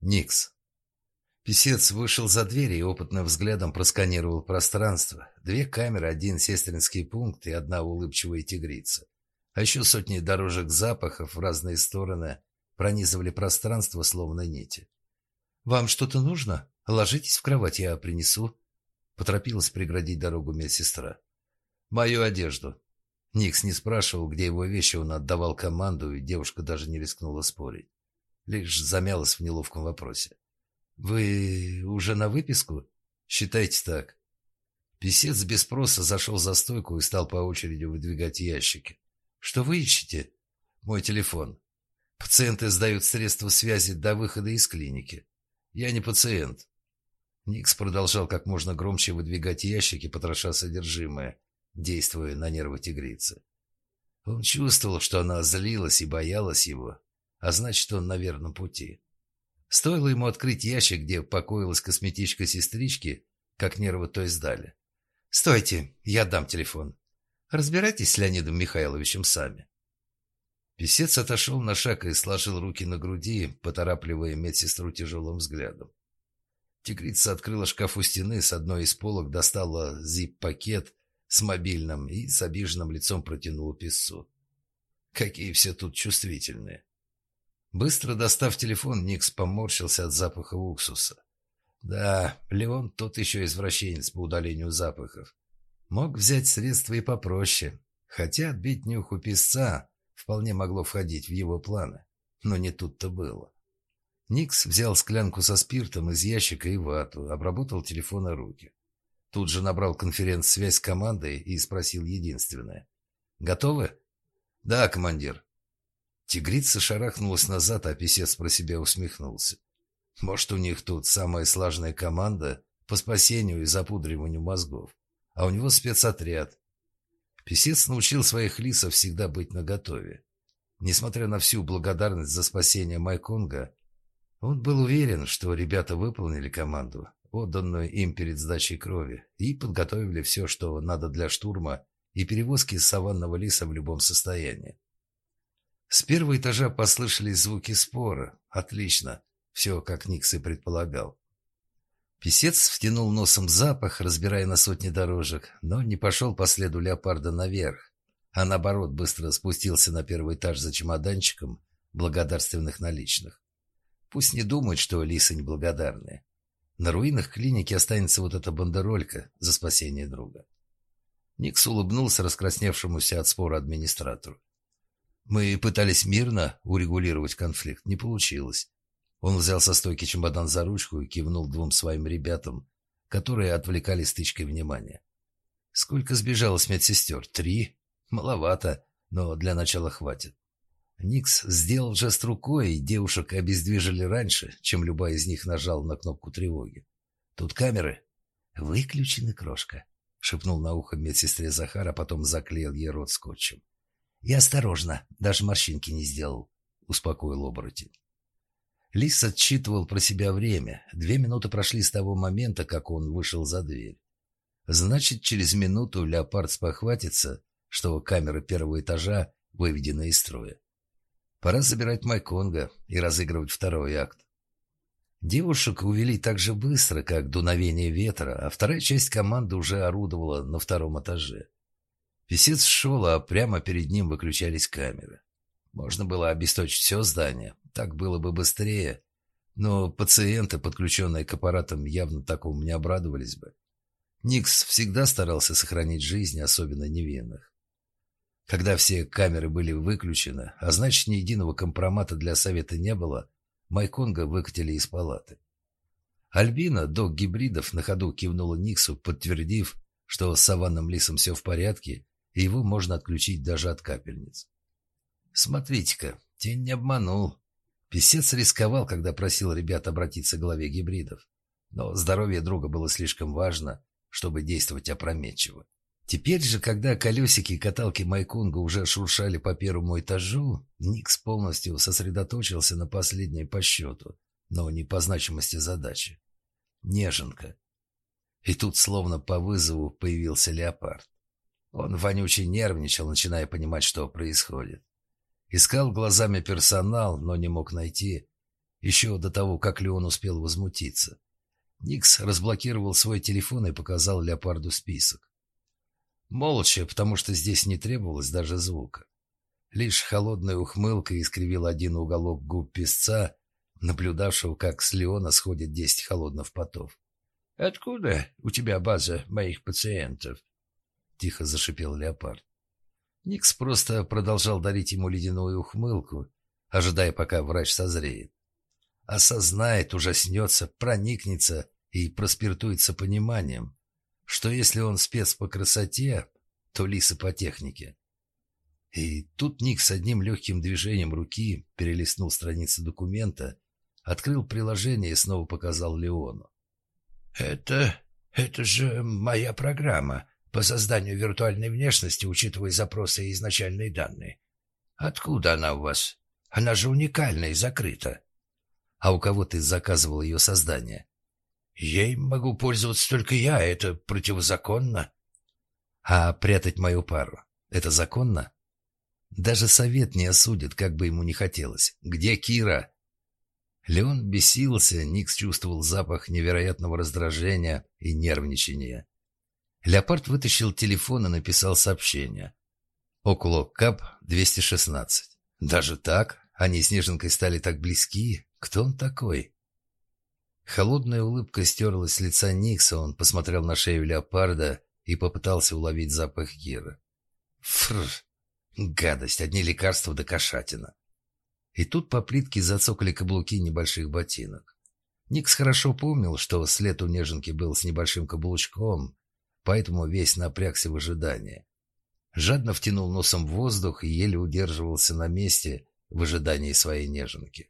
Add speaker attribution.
Speaker 1: Никс. Песец вышел за дверь и опытным взглядом просканировал пространство. Две камеры, один сестринский пункт и одна улыбчивая тигрица. А еще сотни дорожек запахов в разные стороны пронизывали пространство, словно нити. «Вам что-то нужно? Ложитесь в кровать, я принесу». Поторопилась преградить дорогу медсестра. «Мою одежду». Никс не спрашивал, где его вещи, он отдавал команду, и девушка даже не рискнула спорить. Лишь замялась в неловком вопросе. «Вы уже на выписку?» «Считайте так». Песец без спроса зашел за стойку и стал по очереди выдвигать ящики. «Что вы ищете?» «Мой телефон. Пациенты сдают средства связи до выхода из клиники. Я не пациент». Никс продолжал как можно громче выдвигать ящики, потроша содержимое, действуя на нервы тигрицы. Он чувствовал, что она злилась и боялась его, а значит, он на верном пути. Стоило ему открыть ящик, где покоилась косметичка сестрички, как нервы той сдали. «Стойте, я дам телефон. Разбирайтесь с Леонидом Михайловичем сами». Песец отошел на шаг и сложил руки на груди, поторапливая медсестру тяжелым взглядом. Тигрица открыла шкаф у стены, с одной из полок достала зип-пакет с мобильным и с обиженным лицом протянула песцу. Какие все тут чувствительные. Быстро достав телефон, Никс поморщился от запаха уксуса. Да, Леон тот еще извращенец по удалению запахов. Мог взять средства и попроще, хотя отбить нюх у песца вполне могло входить в его планы. Но не тут-то было. Никс взял склянку со спиртом из ящика и вату, обработал телефон и руки. Тут же набрал конференц-связь с командой и спросил единственное. «Готовы?» «Да, командир», Тигрица шарахнулась назад, а писец про себя усмехнулся. Может, у них тут самая слаженная команда по спасению и запудриванию мозгов, а у него спецотряд. Песец научил своих лисов всегда быть наготове. Несмотря на всю благодарность за спасение Майконга, он был уверен, что ребята выполнили команду, отданную им перед сдачей крови, и подготовили все, что надо для штурма и перевозки саванного лиса в любом состоянии. С первого этажа послышались звуки спора. Отлично. Все, как Никс и предполагал. Песец втянул носом запах, разбирая на сотни дорожек, но не пошел по следу леопарда наверх, а наоборот быстро спустился на первый этаж за чемоданчиком благодарственных наличных. Пусть не думают, что лисы неблагодарные. На руинах клиники останется вот эта бандеролька за спасение друга. Никс улыбнулся раскрасневшемуся от спора администратору. Мы пытались мирно урегулировать конфликт. Не получилось. Он взял со стойки чемодан за ручку и кивнул двум своим ребятам, которые отвлекали стычкой внимания. Сколько сбежало с медсестер? Три? Маловато, но для начала хватит. Никс сделал жест рукой, и девушек обездвижили раньше, чем любая из них нажала на кнопку тревоги. «Тут камеры?» «Выключены, крошка», — шепнул на ухо медсестре Захар, а потом заклеил ей рот скотчем. «И осторожно, даже морщинки не сделал», — успокоил оборотень. Лис отсчитывал про себя время. Две минуты прошли с того момента, как он вышел за дверь. Значит, через минуту леопард спохватится, что камера первого этажа выведена из строя. Пора забирать Майконга и разыгрывать второй акт. Девушек увели так же быстро, как дуновение ветра, а вторая часть команды уже орудовала на втором этаже. Песец шел, а прямо перед ним выключались камеры. Можно было обесточить все здание, так было бы быстрее, но пациенты, подключенные к аппаратам, явно такому не обрадовались бы. Никс всегда старался сохранить жизнь, особенно невинных. Когда все камеры были выключены, а значит ни единого компромата для совета не было, Майконга выкатили из палаты. Альбина, док гибридов, на ходу кивнула Никсу, подтвердив, что с саванным лисом все в порядке, и его можно отключить даже от капельниц. Смотрите-ка, тень не обманул. Песец рисковал, когда просил ребят обратиться к главе гибридов. Но здоровье друга было слишком важно, чтобы действовать опрометчиво. Теперь же, когда колесики и каталки Майкунга уже шуршали по первому этажу, Никс полностью сосредоточился на последней по счету, но не по значимости задачи. Неженка. И тут, словно по вызову, появился леопард. Он вонючий нервничал, начиная понимать, что происходит. Искал глазами персонал, но не мог найти. еще до того, как Леон успел возмутиться. Никс разблокировал свой телефон и показал Леопарду список. Молча, потому что здесь не требовалось даже звука. Лишь холодная ухмылка искривила один уголок губ песца, наблюдавшего, как с Леона сходит десять холодных потов.
Speaker 2: «Откуда у тебя база моих пациентов?»
Speaker 1: — тихо зашипел Леопард. Никс просто продолжал дарить ему ледяную ухмылку, ожидая, пока врач созреет. Осознает, ужаснется, проникнется и проспиртуется пониманием, что если он спец по красоте, то лисы по технике. И тут Ник с одним легким движением руки перелистнул страницу документа, открыл приложение и снова показал Леону.
Speaker 2: «Это... это же моя программа по созданию виртуальной внешности, учитывая запросы и изначальные данные. Откуда она у вас? Она же уникальна и закрыта».
Speaker 1: «А у кого ты заказывал ее создание?»
Speaker 2: «Ей могу пользоваться только я, это противозаконно».
Speaker 1: «А прятать мою пару — это законно?» Даже совет не осудит, как бы ему не хотелось. Где Кира? Леон бесился, Никс чувствовал запах невероятного раздражения и нервничания. Леопард вытащил телефон и написал сообщение. Около КАП 216. Даже так? Они с Неженкой стали так близки? Кто он такой? Холодная улыбка стерлась с лица Никса, он посмотрел на шею леопарда и попытался уловить запах Кира. Фрр! Гадость, одни лекарства до кошатина. И тут по плитке зацокали каблуки небольших ботинок. Никс хорошо помнил, что след у неженки был с небольшим каблучком, поэтому весь напрягся в ожидании. Жадно втянул носом воздух и еле удерживался на месте в ожидании своей неженки.